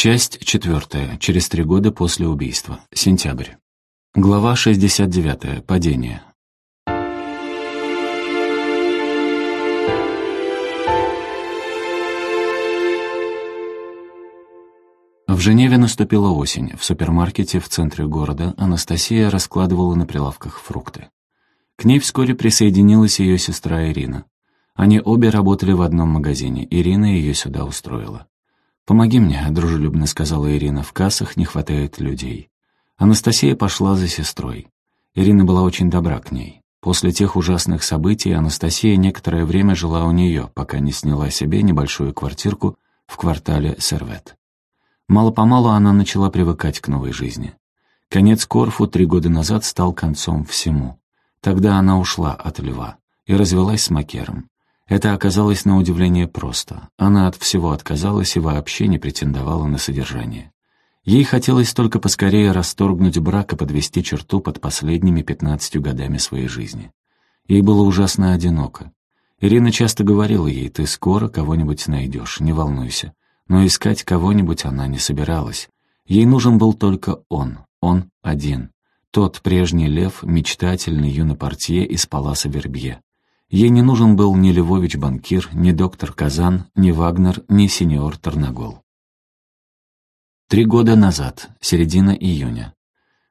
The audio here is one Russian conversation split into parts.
Часть четвертая. Через три года после убийства. Сентябрь. Глава 69. Падение. В Женеве наступила осень. В супермаркете в центре города Анастасия раскладывала на прилавках фрукты. К ней вскоре присоединилась ее сестра Ирина. Они обе работали в одном магазине. Ирина ее сюда устроила. «Помоги мне», — дружелюбно сказала Ирина, — «в кассах не хватает людей». Анастасия пошла за сестрой. Ирина была очень добра к ней. После тех ужасных событий Анастасия некоторое время жила у нее, пока не сняла себе небольшую квартирку в квартале Сервет. Мало-помалу она начала привыкать к новой жизни. Конец Корфу три года назад стал концом всему. Тогда она ушла от льва и развелась с Макером. Это оказалось на удивление просто. Она от всего отказалась и вообще не претендовала на содержание. Ей хотелось только поскорее расторгнуть брак и подвести черту под последними пятнадцатью годами своей жизни. Ей было ужасно одиноко. Ирина часто говорила ей, «Ты скоро кого-нибудь найдешь, не волнуйся». Но искать кого-нибудь она не собиралась. Ей нужен был только он, он один. Тот прежний лев, мечтательный юный портье из Паласа Вербье. Ей не нужен был ни Львович-банкир, ни доктор Казан, ни Вагнер, ни сеньор Тарнагол. Три года назад, середина июня.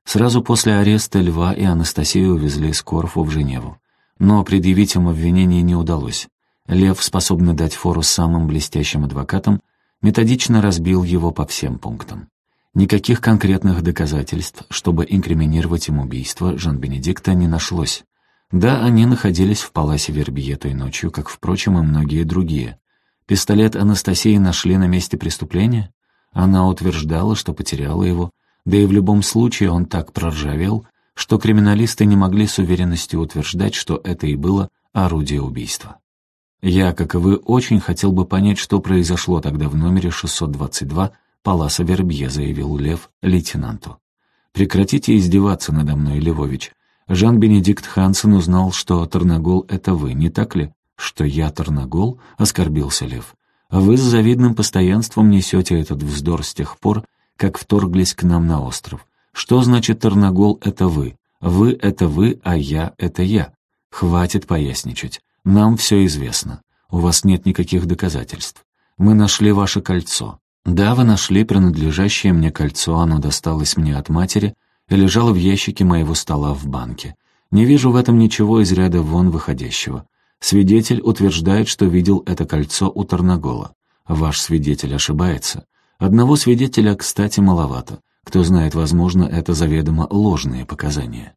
Сразу после ареста Льва и Анастасию увезли из Корфу в Женеву. Но предъявить им обвинение не удалось. Лев, способный дать фору самым блестящим адвокатам, методично разбил его по всем пунктам. Никаких конкретных доказательств, чтобы инкриминировать им убийство Жан-Бенедикта, не нашлось. Да, они находились в паласе Вербье той ночью, как, впрочем, и многие другие. Пистолет Анастасии нашли на месте преступления? Она утверждала, что потеряла его, да и в любом случае он так проржавел, что криминалисты не могли с уверенностью утверждать, что это и было орудие убийства. Я, как и вы, очень хотел бы понять, что произошло тогда в номере 622 Паласа Вербье, заявил Лев лейтенанту. Прекратите издеваться надо мной, Левович. Жан-Бенедикт Хансен узнал, что Тарнагол — это вы, не так ли? Что я Тарнагол? — оскорбился Лев. Вы с завидным постоянством несете этот вздор с тех пор, как вторглись к нам на остров. Что значит Тарнагол — это вы? Вы — это вы, а я — это я. Хватит поясничать. Нам все известно. У вас нет никаких доказательств. Мы нашли ваше кольцо. Да, вы нашли принадлежащее мне кольцо, оно досталось мне от матери — лежала в ящике моего стола в банке. Не вижу в этом ничего из ряда вон выходящего. Свидетель утверждает, что видел это кольцо у Тарнагола. Ваш свидетель ошибается. Одного свидетеля, кстати, маловато. Кто знает, возможно, это заведомо ложные показания.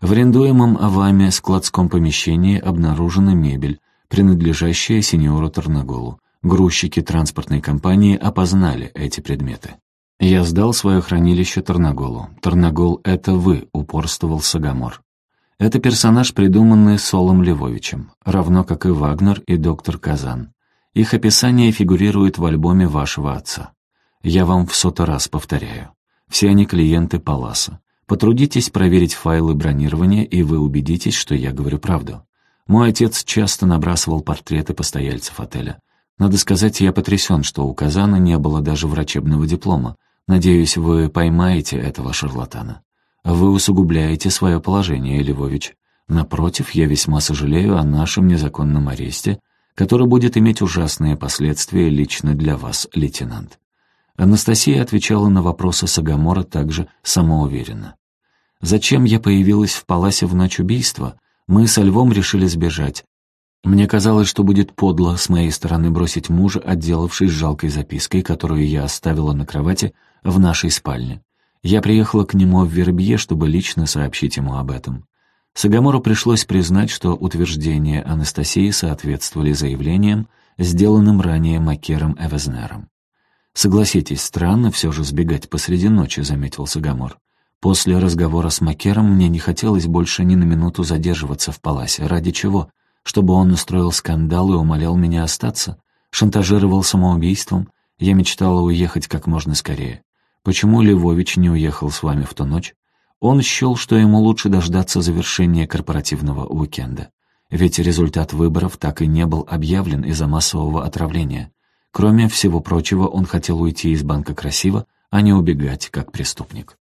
В арендуемом вами складском помещении обнаружена мебель, принадлежащая сеньору Тарнаголу. Грузчики транспортной компании опознали эти предметы. «Я сдал свое хранилище Тарнаголу. Тарнагол — это вы», — упорствовал Сагамор. Это персонаж, придуманный Солом Левовичем, равно как и Вагнер и доктор Казан. Их описание фигурирует в альбоме вашего отца. Я вам в сотый раз повторяю. Все они клиенты Паласа. Потрудитесь проверить файлы бронирования, и вы убедитесь, что я говорю правду. Мой отец часто набрасывал портреты постояльцев отеля. Надо сказать, я потрясен, что у Казана не было даже врачебного диплома, Надеюсь, вы поймаете этого шарлатана. Вы усугубляете свое положение, Львович. Напротив, я весьма сожалею о нашем незаконном аресте, который будет иметь ужасные последствия лично для вас, лейтенант». Анастасия отвечала на вопросы Сагамора также самоуверенно. «Зачем я появилась в Паласе в ночь убийства? Мы со Львом решили сбежать. Мне казалось, что будет подло с моей стороны бросить мужа, отделавшись жалкой запиской, которую я оставила на кровати в нашей спальне. Я приехала к нему в Вербье, чтобы лично сообщить ему об этом. Сагамору пришлось признать, что утверждения Анастасии соответствовали заявлениям, сделанным ранее Макером Эвезнером. «Согласитесь, странно все же сбегать посреди ночи», — заметил Сагамор. «После разговора с Макером мне не хотелось больше ни на минуту задерживаться в паласе. Ради чего? Чтобы он устроил скандал и умолял меня остаться? Шантажировал самоубийством? Я мечтала уехать как можно скорее. Почему Львович не уехал с вами в ту ночь? Он счел, что ему лучше дождаться завершения корпоративного уикенда. Ведь результат выборов так и не был объявлен из-за массового отравления. Кроме всего прочего, он хотел уйти из банка красиво, а не убегать, как преступник.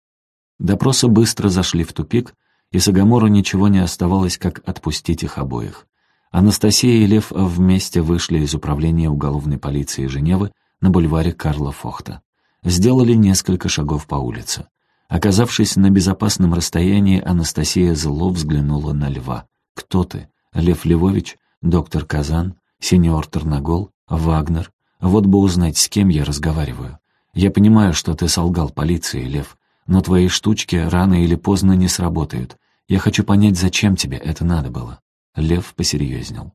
Допросы быстро зашли в тупик, и Сагамору ничего не оставалось, как отпустить их обоих. Анастасия и Лев вместе вышли из управления уголовной полиции Женевы на бульваре Карла Фохта. Сделали несколько шагов по улице. Оказавшись на безопасном расстоянии, Анастасия зло взглянула на Льва. «Кто ты? Лев Львович? Доктор Казан? Сеньор Тарнагол? Вагнер? Вот бы узнать, с кем я разговариваю. Я понимаю, что ты солгал полиции, Лев, но твои штучки рано или поздно не сработают. Я хочу понять, зачем тебе это надо было». Лев посерьезнел.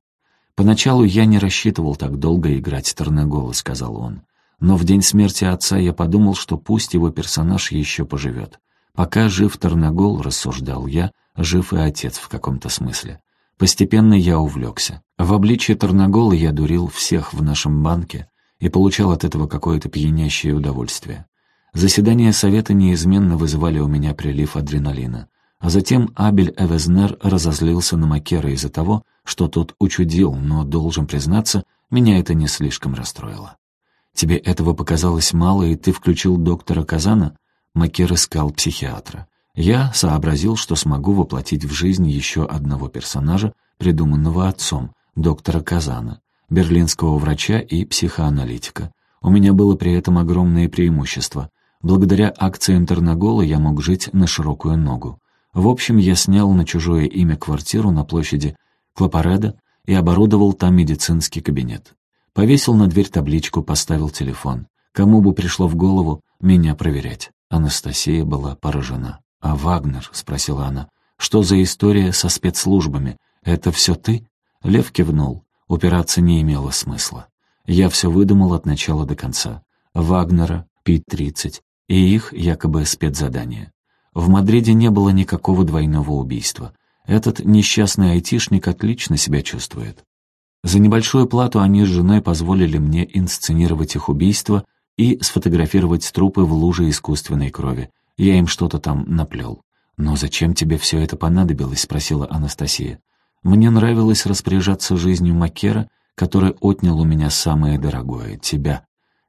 «Поначалу я не рассчитывал так долго играть Тарнагола», — сказал он. «Но в день смерти отца я подумал, что пусть его персонаж еще поживет. Пока жив Тарнагол, рассуждал я, жив и отец в каком-то смысле. Постепенно я увлекся. В обличье Тарнагола я дурил всех в нашем банке, и получал от этого какое-то пьянящее удовольствие. Заседания совета неизменно вызывали у меня прилив адреналина. А затем Абель Эвезнер разозлился на Макера из-за того, что тот учудил, но, должен признаться, меня это не слишком расстроило. «Тебе этого показалось мало, и ты включил доктора Казана?» Макер искал психиатра. Я сообразил, что смогу воплотить в жизнь еще одного персонажа, придуманного отцом, доктора Казана берлинского врача и психоаналитика. У меня было при этом огромное преимущество. Благодаря акции Интернагола я мог жить на широкую ногу. В общем, я снял на чужое имя квартиру на площади Клапареда и оборудовал там медицинский кабинет. Повесил на дверь табличку, поставил телефон. Кому бы пришло в голову меня проверять? Анастасия была поражена. «А Вагнер?» — спросила она. «Что за история со спецслужбами? Это все ты?» Лев кивнул. Упираться не имело смысла. Я все выдумал от начала до конца. Вагнера, Пи-30 и их якобы спецзадания. В Мадриде не было никакого двойного убийства. Этот несчастный айтишник отлично себя чувствует. За небольшую плату они с женой позволили мне инсценировать их убийство и сфотографировать трупы в луже искусственной крови. Я им что-то там наплел. «Но зачем тебе все это понадобилось?» — спросила Анастасия. Мне нравилось распоряжаться жизнью Макера, который отнял у меня самое дорогое — тебя.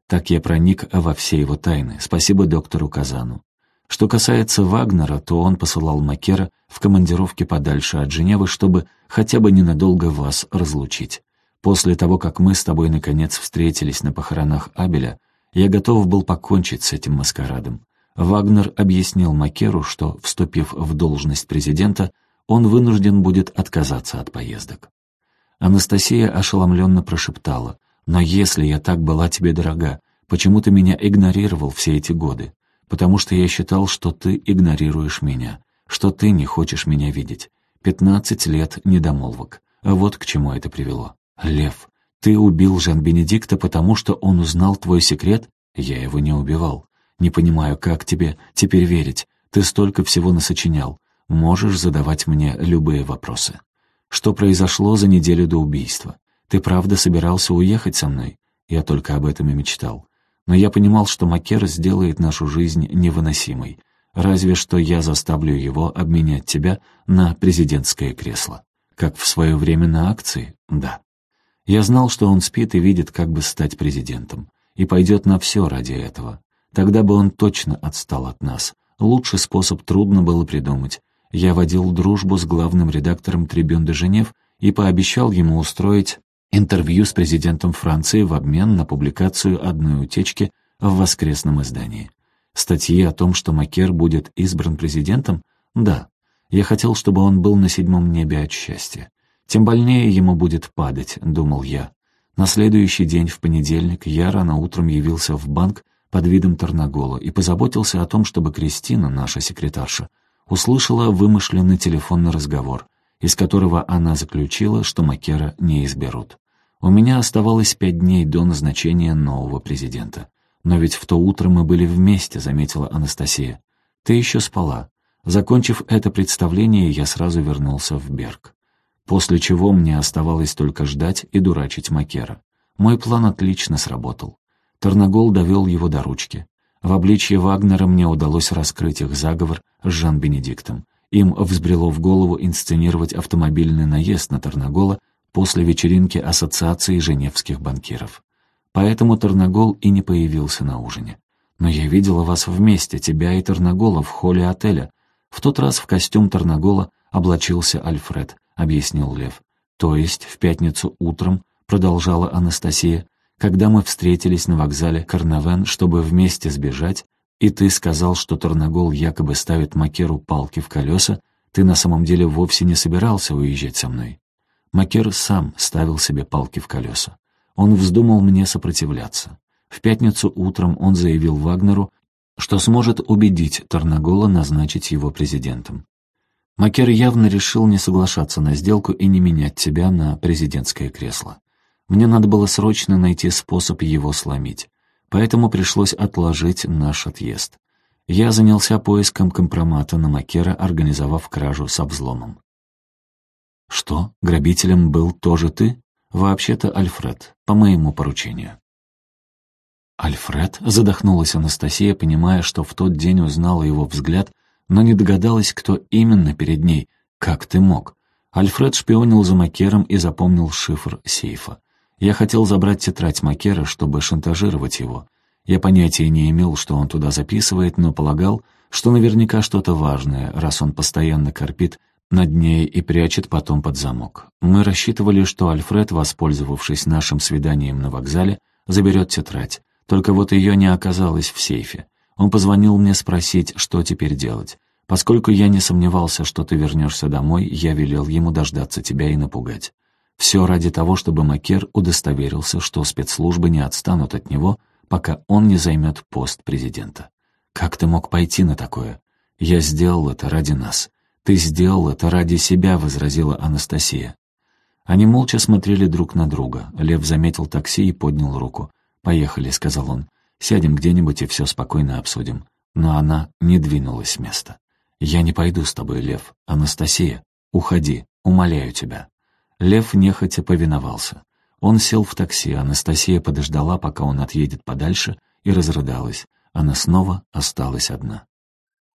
Так я проник во все его тайны. Спасибо доктору Казану. Что касается Вагнера, то он посылал Макера в командировки подальше от Женевы, чтобы хотя бы ненадолго вас разлучить. После того, как мы с тобой наконец встретились на похоронах Абеля, я готов был покончить с этим маскарадом. Вагнер объяснил Макеру, что, вступив в должность президента, он вынужден будет отказаться от поездок. Анастасия ошеломленно прошептала, «Но если я так была тебе дорога, почему ты меня игнорировал все эти годы? Потому что я считал, что ты игнорируешь меня, что ты не хочешь меня видеть. Пятнадцать лет недомолвок. Вот к чему это привело. Лев, ты убил Жан-Бенедикта, потому что он узнал твой секрет? Я его не убивал. Не понимаю, как тебе теперь верить. Ты столько всего насочинял. Можешь задавать мне любые вопросы. Что произошло за неделю до убийства? Ты правда собирался уехать со мной? Я только об этом и мечтал. Но я понимал, что Макер сделает нашу жизнь невыносимой. Разве что я заставлю его обменять тебя на президентское кресло. Как в свое время на акции? Да. Я знал, что он спит и видит, как бы стать президентом. И пойдет на все ради этого. Тогда бы он точно отстал от нас. Лучший способ трудно было придумать. Я водил дружбу с главным редактором «Трибюн де Женев» и пообещал ему устроить интервью с президентом Франции в обмен на публикацию одной утечки в воскресном издании. Статьи о том, что Макер будет избран президентом? Да. Я хотел, чтобы он был на седьмом небе от счастья. Тем больнее ему будет падать, думал я. На следующий день, в понедельник, я рано утром явился в банк под видом Тарнагола и позаботился о том, чтобы Кристина, наша секретарша, услышала вымышленный телефонный разговор, из которого она заключила, что Макера не изберут. У меня оставалось пять дней до назначения нового президента. Но ведь в то утро мы были вместе, заметила Анастасия. Ты еще спала. Закончив это представление, я сразу вернулся в Берг. После чего мне оставалось только ждать и дурачить Макера. Мой план отлично сработал. Тарнагол довел его до ручки. В обличье Вагнера мне удалось раскрыть их заговор с Жан-Бенедиктом. Им взбрело в голову инсценировать автомобильный наезд на Тарнагола после вечеринки Ассоциации женевских банкиров. Поэтому Тарнагол и не появился на ужине. Но я видела вас вместе, тебя и Тарнагола, в холле отеля. В тот раз в костюм Тарнагола облачился Альфред, объяснил Лев. То есть в пятницу утром, продолжала Анастасия, когда мы встретились на вокзале Карнавен, чтобы вместе сбежать, и ты сказал, что Тарнагол якобы ставит Макеру палки в колеса, ты на самом деле вовсе не собирался уезжать со мной. Макер сам ставил себе палки в колеса. Он вздумал мне сопротивляться. В пятницу утром он заявил Вагнеру, что сможет убедить Тарнагола назначить его президентом. Макер явно решил не соглашаться на сделку и не менять тебя на президентское кресло. Мне надо было срочно найти способ его сломить, поэтому пришлось отложить наш отъезд. Я занялся поиском компромата на Макера, организовав кражу с обзломом. «Что, грабителем был тоже ты?» «Вообще-то Альфред, по моему поручению». «Альфред?» — задохнулась Анастасия, понимая, что в тот день узнала его взгляд, но не догадалась, кто именно перед ней. «Как ты мог?» Альфред шпионил за Макером и запомнил шифр сейфа. Я хотел забрать тетрадь Макера, чтобы шантажировать его. Я понятия не имел, что он туда записывает, но полагал, что наверняка что-то важное, раз он постоянно корпит над ней и прячет потом под замок. Мы рассчитывали, что Альфред, воспользовавшись нашим свиданием на вокзале, заберет тетрадь. Только вот ее не оказалось в сейфе. Он позвонил мне спросить, что теперь делать. Поскольку я не сомневался, что ты вернешься домой, я велел ему дождаться тебя и напугать. Все ради того, чтобы Макер удостоверился, что спецслужбы не отстанут от него, пока он не займет пост президента. Как ты мог пойти на такое? Я сделал это ради нас. Ты сделал это ради себя, возразила Анастасия. Они молча смотрели друг на друга. Лев заметил такси и поднял руку. «Поехали», — сказал он. «Сядем где-нибудь и все спокойно обсудим». Но она не двинулась с места. «Я не пойду с тобой, Лев. Анастасия, уходи, умоляю тебя». Лев нехотя повиновался. Он сел в такси, Анастасия подождала, пока он отъедет подальше, и разрыдалась. Она снова осталась одна.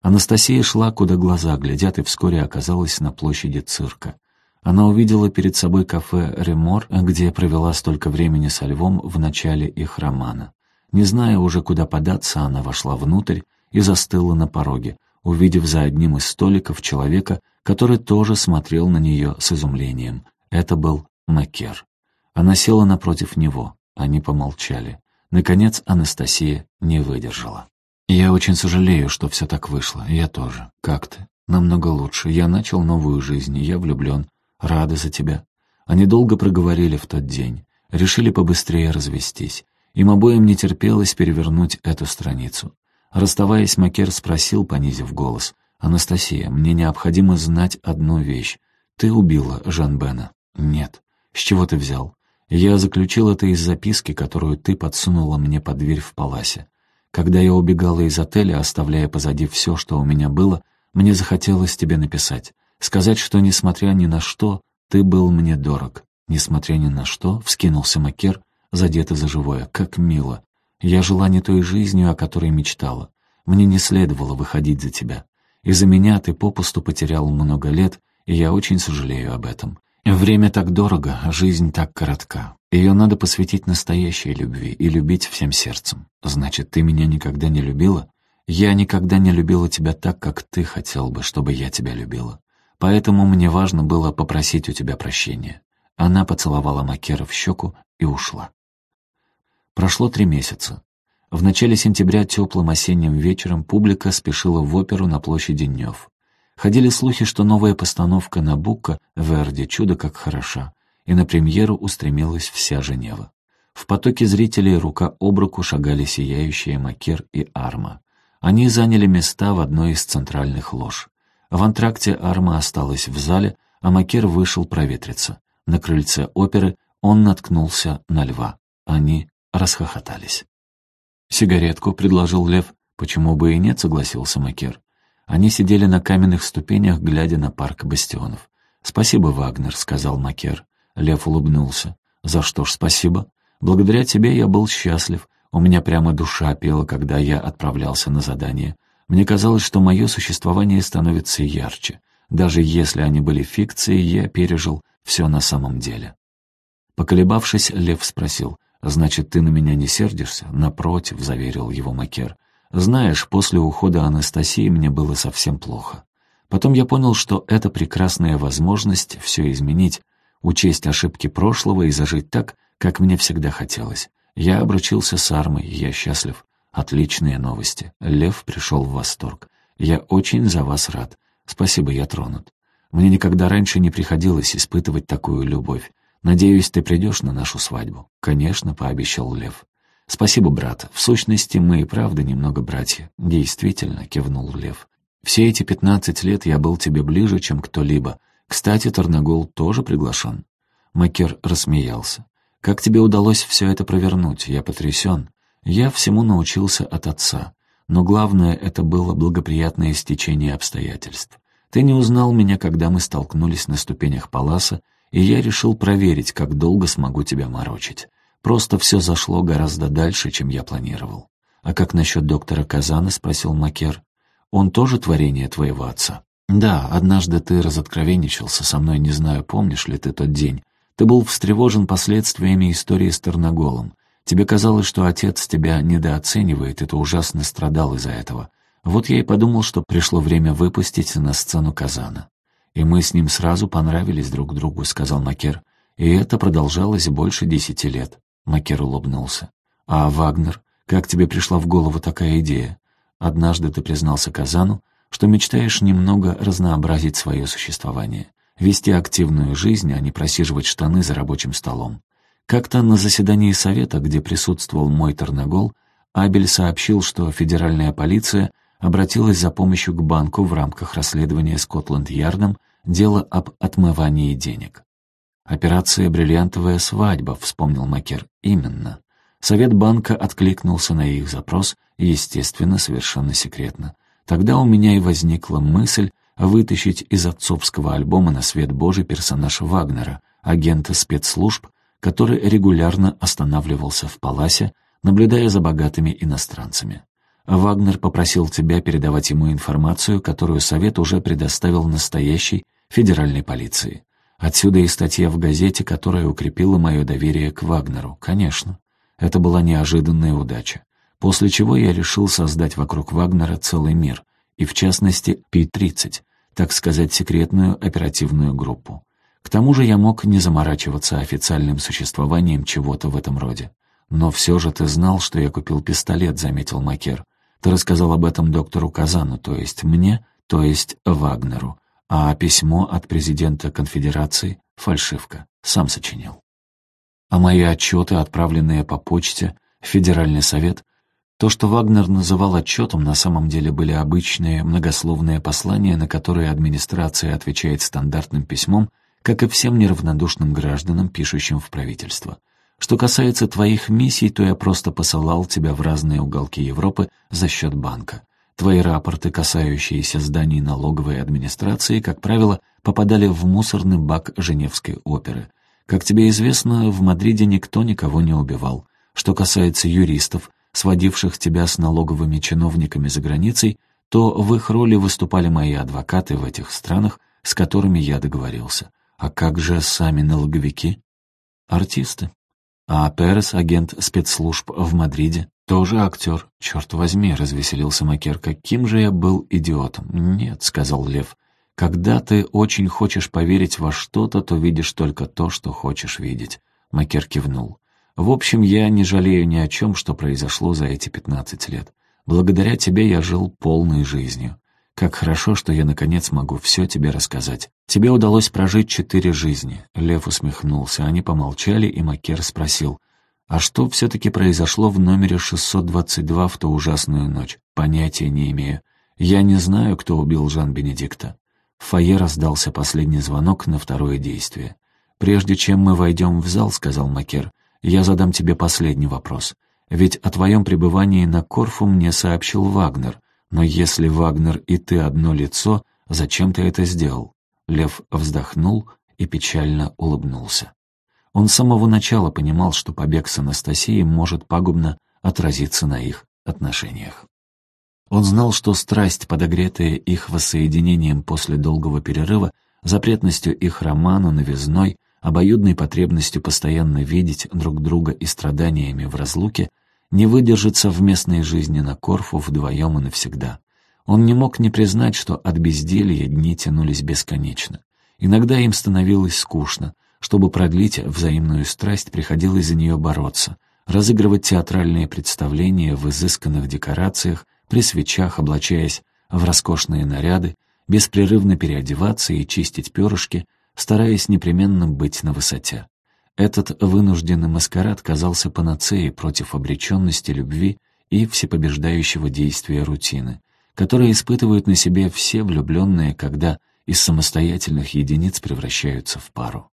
Анастасия шла, куда глаза глядят, и вскоре оказалась на площади цирка. Она увидела перед собой кафе «Ремор», где провела столько времени со львом в начале их романа. Не зная уже, куда податься, она вошла внутрь и застыла на пороге, увидев за одним из столиков человека, который тоже смотрел на нее с изумлением. Это был Макер. Она села напротив него. Они помолчали. Наконец Анастасия не выдержала. «Я очень сожалею, что все так вышло. Я тоже. Как ты?» «Намного лучше. Я начал новую жизнь. Я влюблен. Рада за тебя». Они долго проговорили в тот день. Решили побыстрее развестись. Им обоим не терпелось перевернуть эту страницу. Расставаясь, Макер спросил, понизив голос. «Анастасия, мне необходимо знать одну вещь. Ты убила Жан Бена?» «Нет». «С чего ты взял?» Я заключил это из записки, которую ты подсунула мне под дверь в Паласе. Когда я убегала из отеля, оставляя позади все, что у меня было, мне захотелось тебе написать. Сказать, что, несмотря ни на что, ты был мне дорог. Несмотря ни на что, вскинулся Макер, задетый за живое. Как мило. Я жила не той жизнью, о которой мечтала. Мне не следовало выходить за тебя. Из-за меня ты попусту потерял много лет, и я очень сожалею об этом. Время так дорого, а жизнь так коротка. Ее надо посвятить настоящей любви и любить всем сердцем. Значит, ты меня никогда не любила? Я никогда не любила тебя так, как ты хотел бы, чтобы я тебя любила. Поэтому мне важно было попросить у тебя прощения. Она поцеловала Макера в щеку и ушла. Прошло три месяца. В начале сентября теплым осенним вечером публика спешила в оперу на площади Нев. Ходили слухи, что новая постановка Набука «Верди. Чудо как хороша», и на премьеру устремилась вся Женева. В потоке зрителей рука об руку шагали сияющие Макер и Арма. Они заняли места в одной из центральных лож. В антракте Арма осталась в зале, а Макер вышел проветриться. На крыльце оперы он наткнулся на льва. Они расхохотались. «Сигаретку», — предложил Лев. «Почему бы и нет», — согласился Макер. Они сидели на каменных ступенях, глядя на парк бастионов. «Спасибо, Вагнер», — сказал Макер. Лев улыбнулся. «За что ж спасибо? Благодаря тебе я был счастлив. У меня прямо душа пела, когда я отправлялся на задание. Мне казалось, что мое существование становится ярче. Даже если они были фикцией, я пережил все на самом деле». Поколебавшись, Лев спросил, «Значит, ты на меня не сердишься?» «Напротив», — заверил его Макер. «Знаешь, после ухода Анастасии мне было совсем плохо. Потом я понял, что это прекрасная возможность все изменить, учесть ошибки прошлого и зажить так, как мне всегда хотелось. Я обручился с Армой, я счастлив. Отличные новости. Лев пришел в восторг. Я очень за вас рад. Спасибо, я тронут. Мне никогда раньше не приходилось испытывать такую любовь. Надеюсь, ты придешь на нашу свадьбу?» «Конечно», — пообещал Лев. «Спасибо, брат. В сущности, мы и правда немного братья». «Действительно», — кивнул Лев. «Все эти пятнадцать лет я был тебе ближе, чем кто-либо. Кстати, Тарнагол тоже приглашен». Макер рассмеялся. «Как тебе удалось все это провернуть? Я потрясен. Я всему научился от отца. Но главное, это было благоприятное стечение обстоятельств. Ты не узнал меня, когда мы столкнулись на ступенях Паласа, и я решил проверить, как долго смогу тебя морочить. Просто все зашло гораздо дальше, чем я планировал. «А как насчет доктора Казана?» — спросил Макер. «Он тоже творение твоего отца?» «Да, однажды ты разоткровенничался со мной, не знаю, помнишь ли ты тот день. Ты был встревожен последствиями истории с Терноголом. Тебе казалось, что отец тебя недооценивает, и ты ужасно страдал из-за этого. Вот я и подумал, что пришло время выпустить на сцену Казана. «И мы с ним сразу понравились друг другу», — сказал Макер. «И это продолжалось больше десяти лет». Макер улыбнулся. «А Вагнер? Как тебе пришла в голову такая идея? Однажды ты признался Казану, что мечтаешь немного разнообразить свое существование, вести активную жизнь, а не просиживать штаны за рабочим столом. Как-то на заседании совета, где присутствовал мой Тарнагол, Абель сообщил, что федеральная полиция обратилась за помощью к банку в рамках расследования Скотланд-Ярдом дела об отмывании денег. «Операция «Бриллиантовая свадьба», — вспомнил Макер. «Именно». Совет банка откликнулся на их запрос, естественно, совершенно секретно. Тогда у меня и возникла мысль вытащить из отцовского альбома на свет Божий персонаж Вагнера, агента спецслужб, который регулярно останавливался в Паласе, наблюдая за богатыми иностранцами. Вагнер попросил тебя передавать ему информацию, которую Совет уже предоставил настоящей федеральной полиции. Отсюда и статья в газете, которая укрепила мое доверие к Вагнеру. Конечно, это была неожиданная удача. После чего я решил создать вокруг Вагнера целый мир, и в частности Пи-30, так сказать, секретную оперативную группу. К тому же я мог не заморачиваться официальным существованием чего-то в этом роде. «Но все же ты знал, что я купил пистолет», — заметил Макер. Ты рассказал об этом доктору Казану, то есть мне, то есть Вагнеру. А письмо от президента конфедерации — фальшивка. Сам сочинил. А мои отчеты, отправленные по почте, Федеральный совет, то, что Вагнер называл отчетом, на самом деле были обычные многословные послания, на которые администрация отвечает стандартным письмом, как и всем неравнодушным гражданам, пишущим в правительство. Что касается твоих миссий, то я просто посылал тебя в разные уголки Европы за счет банка. Твои рапорты, касающиеся зданий налоговой администрации, как правило, попадали в мусорный бак Женевской оперы. Как тебе известно, в Мадриде никто никого не убивал. Что касается юристов, сводивших тебя с налоговыми чиновниками за границей, то в их роли выступали мои адвокаты в этих странах, с которыми я договорился. А как же сами налоговики? Артисты. А Перес, агент спецслужб в Мадриде, тоже актер. Черт возьми, развеселился Макер, каким же я был идиотом. Нет, сказал Лев. Когда ты очень хочешь поверить во что-то, то видишь только то, что хочешь видеть. Макер кивнул. В общем, я не жалею ни о чем, что произошло за эти пятнадцать лет. Благодаря тебе я жил полной жизнью. Как хорошо, что я наконец могу все тебе рассказать. Тебе удалось прожить четыре жизни. Лев усмехнулся. Они помолчали, и Макер спросил. А что все-таки произошло в номере 622 в ту ужасную ночь? Понятия не имею. Я не знаю, кто убил Жан-Бенедикта. В фойе раздался последний звонок на второе действие. «Прежде чем мы войдем в зал», — сказал Макер, — «я задам тебе последний вопрос. Ведь о твоем пребывании на Корфу мне сообщил Вагнер. Но если Вагнер и ты одно лицо, зачем ты это сделал? Лев вздохнул и печально улыбнулся. Он с самого начала понимал, что побег с Анастасией может пагубно отразиться на их отношениях. Он знал, что страсть, подогретая их воссоединением после долгого перерыва, запретностью их романа, новизной, обоюдной потребностью постоянно видеть друг друга и страданиями в разлуке, не выдержит совместной жизни на Корфу вдвоем и навсегда. Он не мог не признать, что от безделья дни тянулись бесконечно. Иногда им становилось скучно. Чтобы продлить взаимную страсть, приходилось за нее бороться, разыгрывать театральные представления в изысканных декорациях, при свечах, облачаясь в роскошные наряды, беспрерывно переодеваться и чистить перышки, стараясь непременно быть на высоте. Этот вынужденный маскарад казался панацеей против обреченности любви и всепобеждающего действия рутины, которые испытывают на себе все влюбленные, когда из самостоятельных единиц превращаются в пару.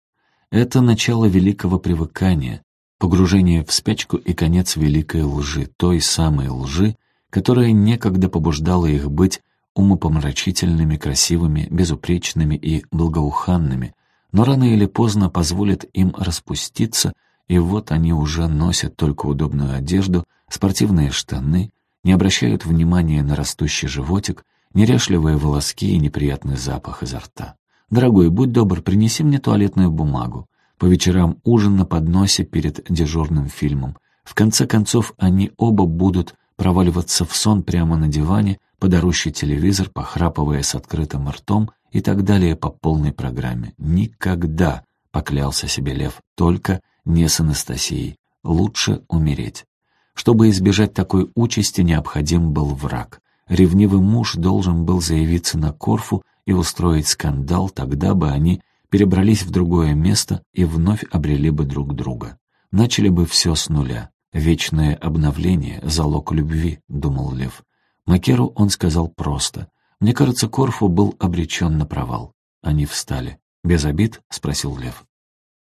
Это начало великого привыкания, погружение в спячку и конец великой лжи, той самой лжи, которая некогда побуждала их быть умопомрачительными, красивыми, безупречными и благоуханными, но рано или поздно позволит им распуститься, и вот они уже носят только удобную одежду, спортивные штаны, не обращают внимания на растущий животик, неряшливые волоски и неприятный запах изо рта. «Дорогой, будь добр, принеси мне туалетную бумагу». По вечерам ужин на подносе перед дежурным фильмом. В конце концов, они оба будут проваливаться в сон прямо на диване, под орущий телевизор, похрапывая с открытым ртом и так далее по полной программе. «Никогда», — поклялся себе Лев, — «только не с Анастасией. Лучше умереть». Чтобы избежать такой участи, необходим был враг. Ревнивый муж должен был заявиться на Корфу и устроить скандал, тогда бы они перебрались в другое место и вновь обрели бы друг друга. Начали бы все с нуля. «Вечное обновление — залог любви», — думал Лев. Макеру он сказал просто. «Мне кажется, Корфу был обречен на провал». Они встали. «Без обид?» — спросил Лев.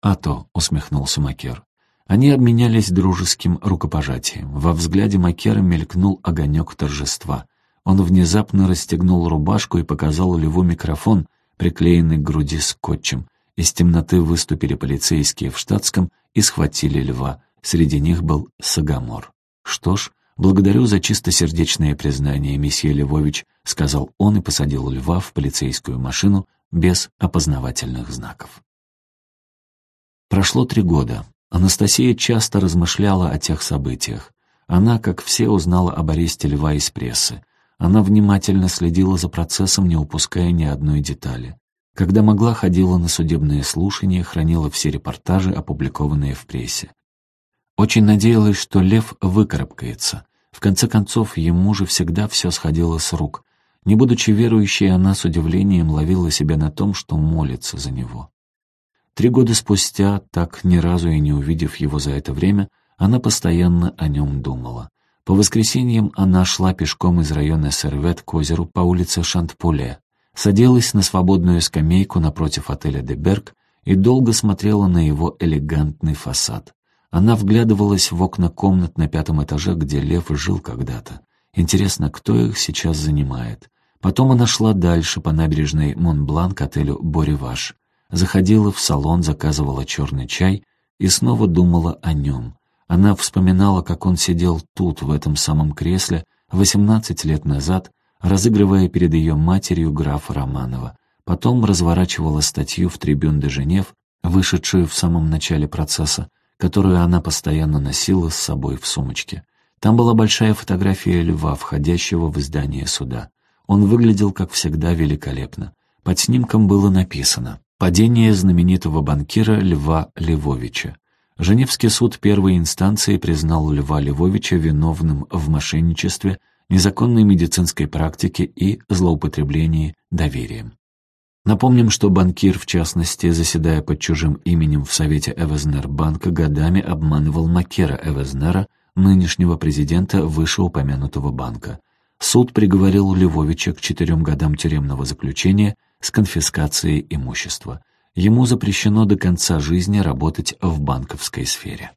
«А то», — усмехнулся Макер. Они обменялись дружеским рукопожатием. Во взгляде Макера мелькнул огонек торжества. Он внезапно расстегнул рубашку и показал Льву микрофон, приклеенный к груди скотчем. Из темноты выступили полицейские в штатском и схватили Льва. Среди них был Сагамор. «Что ж, благодарю за чистосердечное признание, месье Львович», сказал он и посадил льва в полицейскую машину без опознавательных знаков. Прошло три года. Анастасия часто размышляла о тех событиях. Она, как все, узнала об аресте льва из прессы. Она внимательно следила за процессом, не упуская ни одной детали. Когда могла, ходила на судебные слушания, хранила все репортажи, опубликованные в прессе. Очень надеялась, что лев выкарабкается. В конце концов, ему же всегда все сходило с рук. Не будучи верующей, она с удивлением ловила себя на том, что молится за него. Три года спустя, так ни разу и не увидев его за это время, она постоянно о нем думала. По воскресеньям она шла пешком из района Сервет к озеру по улице Шантпуле, садилась на свободную скамейку напротив отеля «Деберг» и долго смотрела на его элегантный фасад. Она вглядывалась в окна комнат на пятом этаже, где Лев жил когда-то. Интересно, кто их сейчас занимает? Потом она шла дальше по набережной Монблан к отелю «Бориваш». Заходила в салон, заказывала черный чай и снова думала о нем. Она вспоминала, как он сидел тут, в этом самом кресле, 18 лет назад, разыгрывая перед ее матерью графа Романова. Потом разворачивала статью в «Трибюн де Женев», вышедшую в самом начале процесса, которую она постоянно носила с собой в сумочке. Там была большая фотография льва, входящего в здание суда. Он выглядел, как всегда, великолепно. Под снимком было написано «Падение знаменитого банкира Льва Львовича». Женевский суд первой инстанции признал Льва Львовича виновным в мошенничестве, незаконной медицинской практике и злоупотреблении доверием. Напомним, что банкир, в частности, заседая под чужим именем в Совете Эвезнер банка, годами обманывал Макера Эвезнера, нынешнего президента вышеупомянутого банка. Суд приговорил Львовича к четырем годам тюремного заключения с конфискацией имущества. Ему запрещено до конца жизни работать в банковской сфере.